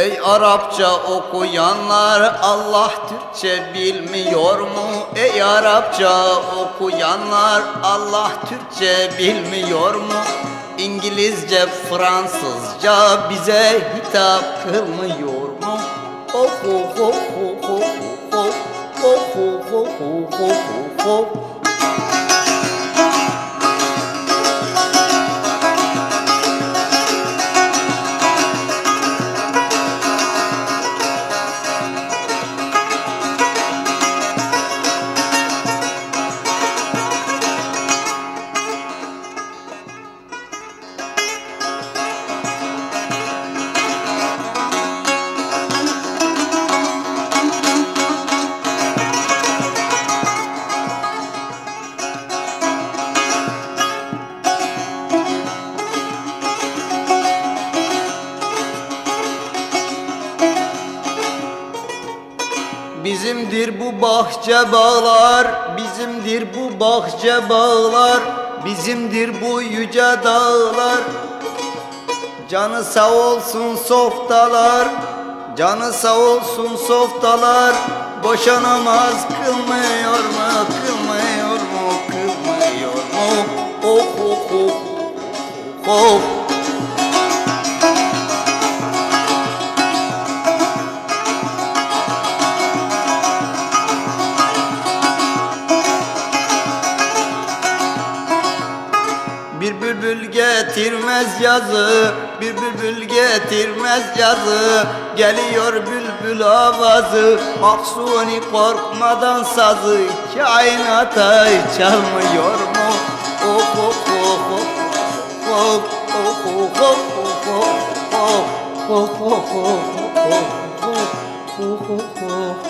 Ey Arapça okuyanlar Allah Türkçe bilmiyor mu? Ey Arapça okuyanlar Allah Türkçe bilmiyor mu? İngilizce, Fransızca bize hitap kılmıyor mu? Oku, oku, Bizimdir bu bahçe bağlar, bizimdir bu bahçe bağlar, bizimdir bu yüce dağlar. Canı sağ olsun softalar, canı sağ olsun softalar. Boşa namaz kılmıyor mu, kılmıyor mu, kılmıyor mu? Oh oh oh oh. Bir bülbül getirmez yazı Bir bülbül getirmez yazı Geliyor bülbül avazı Maksuni korkmadan sazı Kainata çalmıyor mu? Hop hop hop hop Hop hop hop hop hop Hop hop hop hop hop Hop hop hop hop